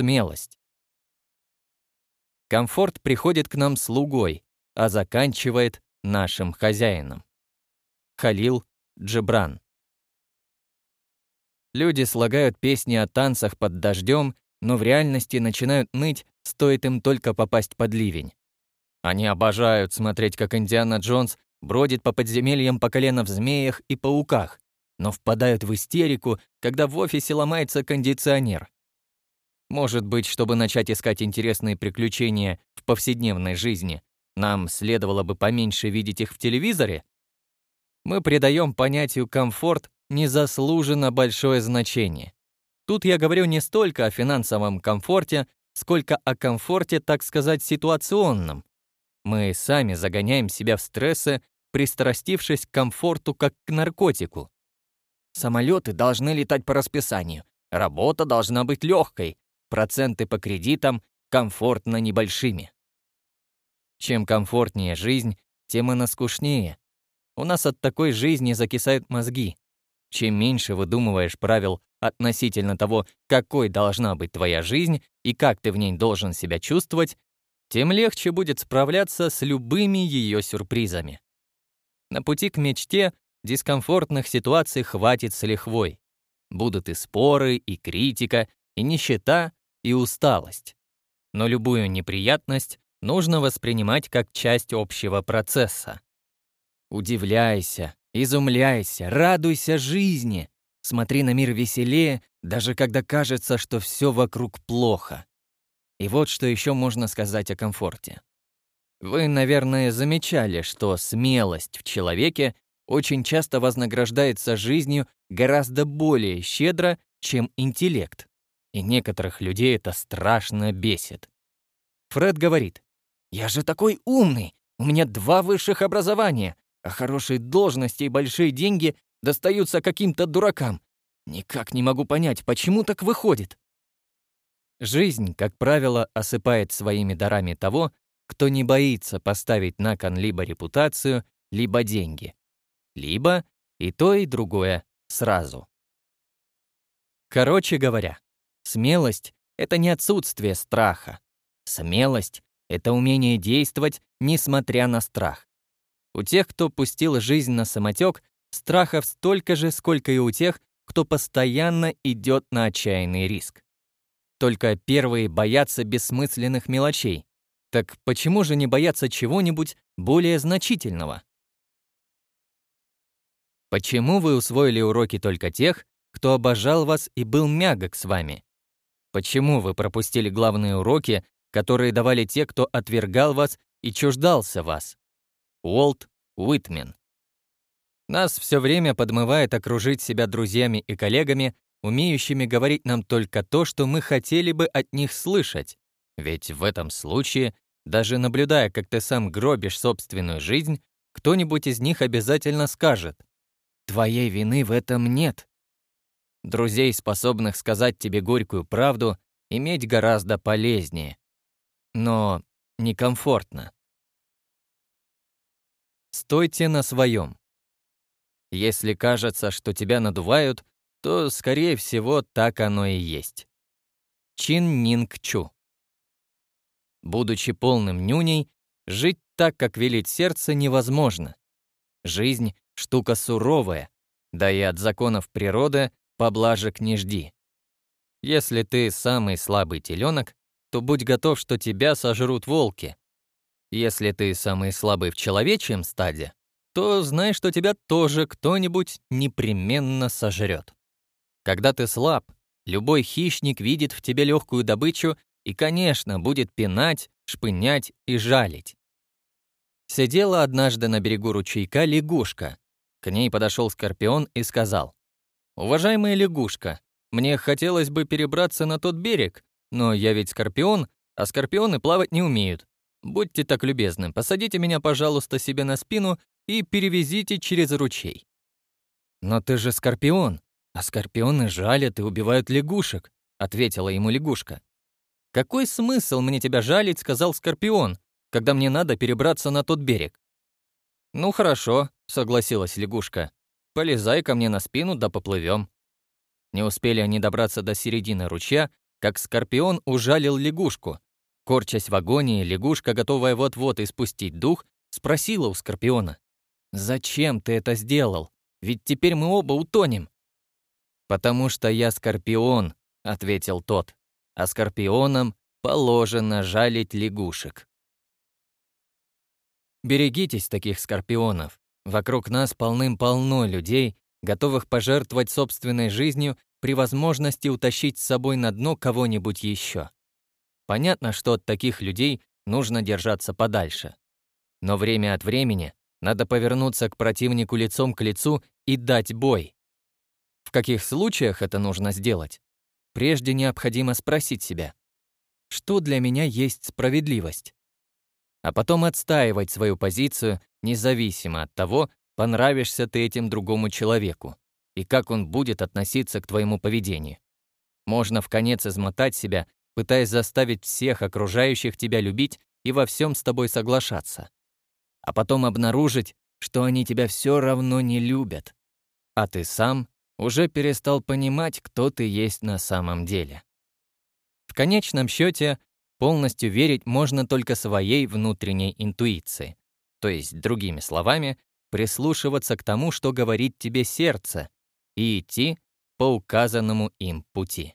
смелость. Комфорт приходит к нам слугой, а заканчивает нашим хозяином. Халил Джебран Люди слагают песни о танцах под дождем, но в реальности начинают ныть, стоит им только попасть под ливень. Они обожают смотреть, как Индиана Джонс бродит по подземельям по колено в змеях и пауках, но впадают в истерику, когда в офисе ломается кондиционер. Может быть, чтобы начать искать интересные приключения в повседневной жизни, нам следовало бы поменьше видеть их в телевизоре? Мы придаем понятию «комфорт» незаслуженно большое значение. Тут я говорю не столько о финансовом комфорте, сколько о комфорте, так сказать, ситуационном. Мы сами загоняем себя в стрессы, пристрастившись к комфорту как к наркотику. Самолеты должны летать по расписанию, работа должна быть легкой, проценты по кредитам комфортно небольшими. Чем комфортнее жизнь, тем она скучнее. У нас от такой жизни закисают мозги. Чем меньше выдумываешь правил относительно того, какой должна быть твоя жизнь и как ты в ней должен себя чувствовать, тем легче будет справляться с любыми ее сюрпризами. На пути к мечте дискомфортных ситуаций хватит с лихвой. Будут и споры, и критика, и нищета, и усталость. Но любую неприятность нужно воспринимать как часть общего процесса. Удивляйся, изумляйся, радуйся жизни. Смотри на мир веселее, даже когда кажется, что все вокруг плохо. И вот что еще можно сказать о комфорте. Вы, наверное, замечали, что смелость в человеке очень часто вознаграждается жизнью гораздо более щедро, чем интеллект. И некоторых людей это страшно бесит. Фред говорит, «Я же такой умный, у меня два высших образования, а хорошие должности и большие деньги достаются каким-то дуракам. Никак не могу понять, почему так выходит?» Жизнь, как правило, осыпает своими дарами того, кто не боится поставить на кон либо репутацию, либо деньги. Либо и то, и другое сразу. Короче говоря, смелость — это не отсутствие страха. Смелость — это умение действовать, несмотря на страх. У тех, кто пустил жизнь на самотек, страхов столько же, сколько и у тех, кто постоянно идет на отчаянный риск. Только первые боятся бессмысленных мелочей. Так почему же не бояться чего-нибудь более значительного? Почему вы усвоили уроки только тех, кто обожал вас и был мягок с вами? Почему вы пропустили главные уроки, которые давали те, кто отвергал вас и чуждался вас? Уолт Уитмен. Нас все время подмывает окружить себя друзьями и коллегами, умеющими говорить нам только то, что мы хотели бы от них слышать. Ведь в этом случае, даже наблюдая, как ты сам гробишь собственную жизнь, кто-нибудь из них обязательно скажет «Твоей вины в этом нет». Друзей, способных сказать тебе горькую правду, иметь гораздо полезнее. Но некомфортно. Стойте на своем. Если кажется, что тебя надувают, то, скорее всего, так оно и есть. Чин Нинг Чу. Будучи полным нюней, жить так, как велит сердце, невозможно. Жизнь — штука суровая, да и от законов природы поблажек не жди. Если ты самый слабый теленок, то будь готов, что тебя сожрут волки, если ты самый слабый в человечьем стаде, то знай, что тебя тоже кто-нибудь непременно сожрет. Когда ты слаб, любой хищник видит в тебе легкую добычу и, конечно, будет пинать, шпынять и жалить. Сидела однажды на берегу ручейка лягушка. К ней подошел скорпион и сказал, «Уважаемая лягушка, мне хотелось бы перебраться на тот берег, но я ведь скорпион, а скорпионы плавать не умеют. Будьте так любезны, посадите меня, пожалуйста, себе на спину и перевезите через ручей». «Но ты же скорпион, а скорпионы жалят и убивают лягушек», — ответила ему лягушка. «Какой смысл мне тебя жалить?» — сказал скорпион, «когда мне надо перебраться на тот берег». «Ну хорошо», — согласилась лягушка. «Полезай ко мне на спину, да поплывем». Не успели они добраться до середины ручья, как скорпион ужалил лягушку. Корчась в агонии, лягушка, готовая вот-вот испустить дух, спросила у скорпиона. «Зачем ты это сделал? Ведь теперь мы оба утонем». «Потому что я скорпион», — ответил тот. «А скорпионам положено жалить лягушек». Берегитесь таких скорпионов. Вокруг нас полным-полно людей, готовых пожертвовать собственной жизнью при возможности утащить с собой на дно кого-нибудь еще. Понятно, что от таких людей нужно держаться подальше. Но время от времени надо повернуться к противнику лицом к лицу и дать бой. В каких случаях это нужно сделать? Прежде необходимо спросить себя, что для меня есть справедливость? А потом отстаивать свою позицию независимо от того, понравишься ты этим другому человеку и как он будет относиться к твоему поведению. Можно в конец измотать себя, пытаясь заставить всех окружающих тебя любить и во всем с тобой соглашаться а потом обнаружить, что они тебя все равно не любят, а ты сам уже перестал понимать, кто ты есть на самом деле. В конечном счете, полностью верить можно только своей внутренней интуиции, то есть, другими словами, прислушиваться к тому, что говорит тебе сердце, и идти по указанному им пути.